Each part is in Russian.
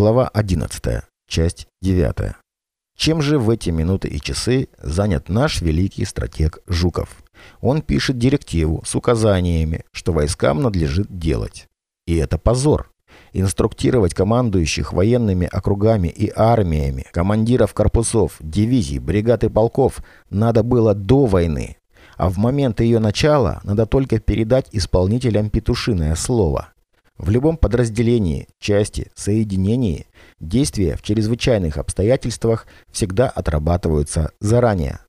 Глава 11. Часть 9. Чем же в эти минуты и часы занят наш великий стратег Жуков? Он пишет директиву с указаниями, что войскам надлежит делать. И это позор. Инструктировать командующих военными округами и армиями, командиров корпусов, дивизий, бригад и полков надо было до войны. А в момент ее начала надо только передать исполнителям петушиное слово. В любом подразделении, части, соединении действия в чрезвычайных обстоятельствах всегда отрабатываются заранее.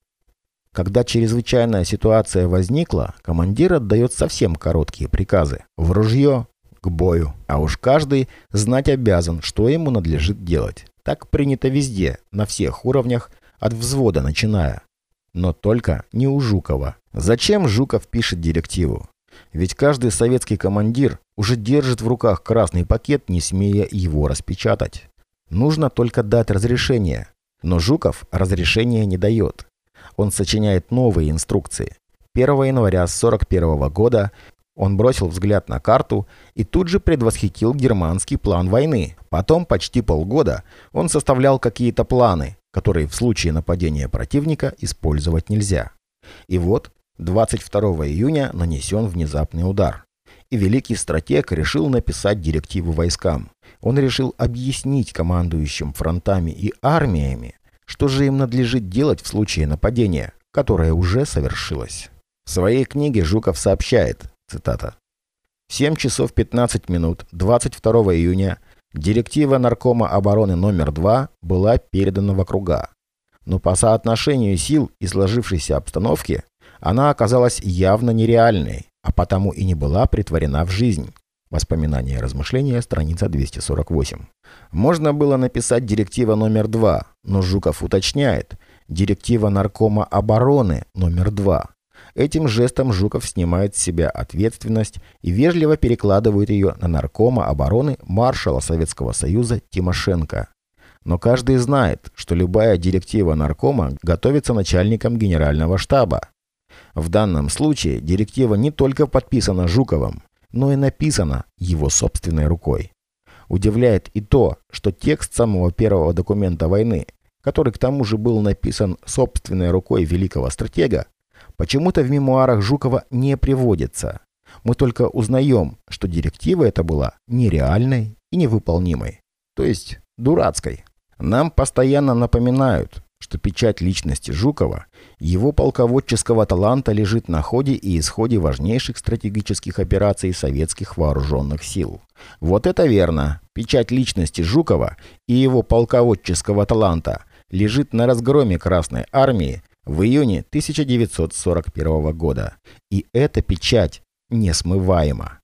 Когда чрезвычайная ситуация возникла, командир отдает совсем короткие приказы. В ружье, к бою. А уж каждый знать обязан, что ему надлежит делать. Так принято везде, на всех уровнях, от взвода начиная. Но только не у Жукова. Зачем Жуков пишет директиву? Ведь каждый советский командир уже держит в руках красный пакет, не смея его распечатать. Нужно только дать разрешение. Но Жуков разрешения не дает. Он сочиняет новые инструкции. 1 января 1941 года он бросил взгляд на карту и тут же предвосхитил германский план войны. Потом почти полгода он составлял какие-то планы, которые в случае нападения противника использовать нельзя. И вот 22 июня нанесен внезапный удар. И великий стратег решил написать директиву войскам. Он решил объяснить командующим фронтами и армиями, что же им надлежит делать в случае нападения, которое уже совершилось. В своей книге Жуков сообщает, цитата, «В 7 часов 15 минут 22 июня директива Наркома обороны номер 2 была передана в округа. Но по соотношению сил и сложившейся обстановке она оказалась явно нереальной, а потому и не была притворена в жизнь. Воспоминания и размышления, страница 248. Можно было написать директива номер 2, но Жуков уточняет, директива Наркома обороны номер 2. Этим жестом Жуков снимает с себя ответственность и вежливо перекладывает ее на Наркома обороны маршала Советского Союза Тимошенко. Но каждый знает, что любая директива Наркома готовится начальником генерального штаба. В данном случае директива не только подписана Жуковым, но и написана его собственной рукой. Удивляет и то, что текст самого первого документа войны, который к тому же был написан собственной рукой великого стратега, почему-то в мемуарах Жукова не приводится. Мы только узнаем, что директива эта была нереальной и невыполнимой, то есть дурацкой. Нам постоянно напоминают, что печать личности Жукова, его полководческого таланта лежит на ходе и исходе важнейших стратегических операций советских вооруженных сил. Вот это верно. Печать личности Жукова и его полководческого таланта лежит на разгроме Красной Армии в июне 1941 года. И эта печать несмываема.